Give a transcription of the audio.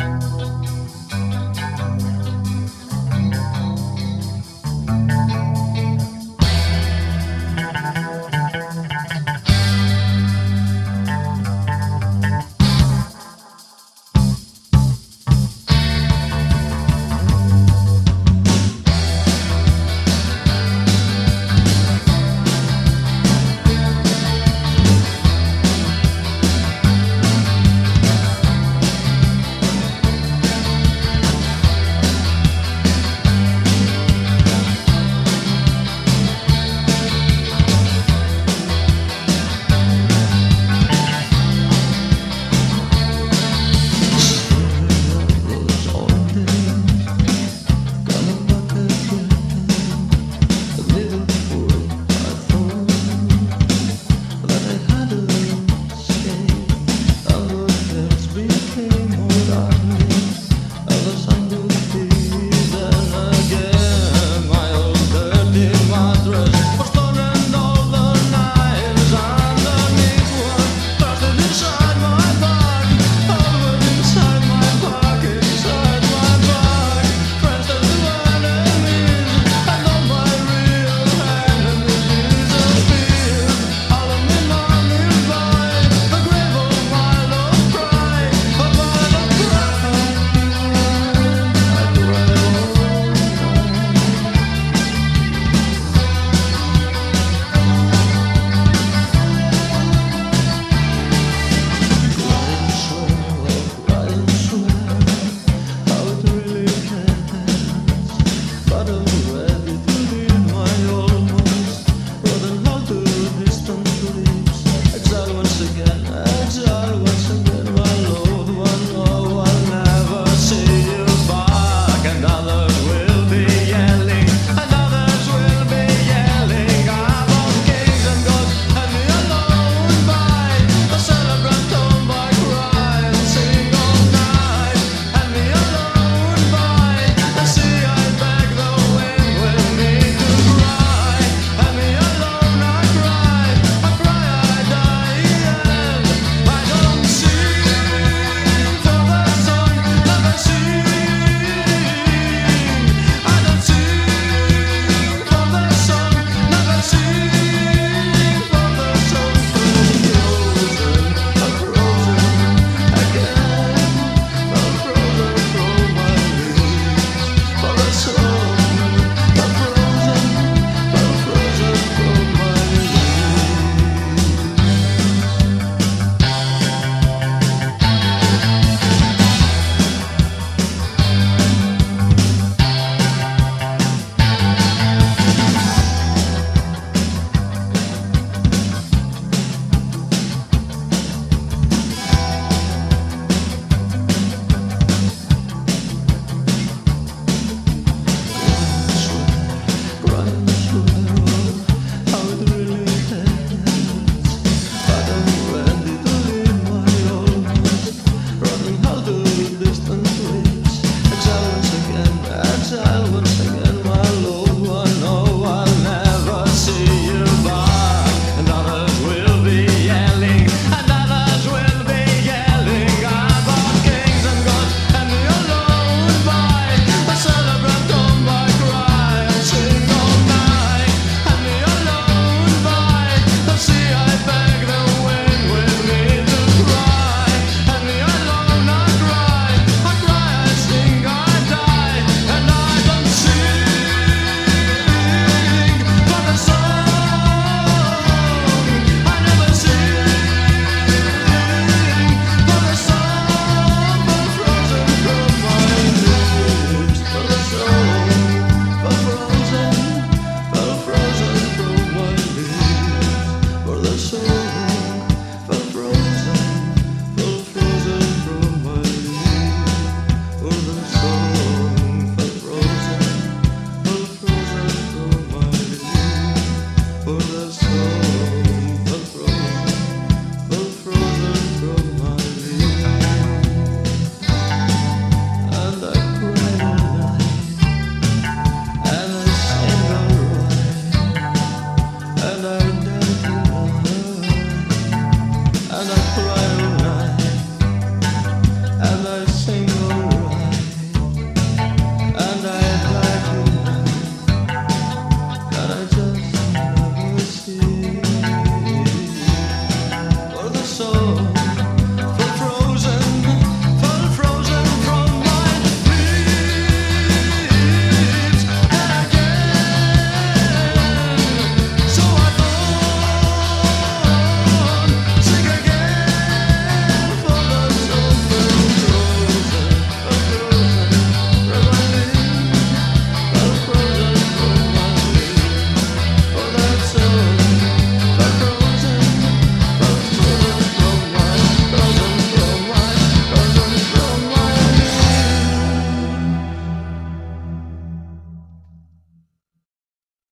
Música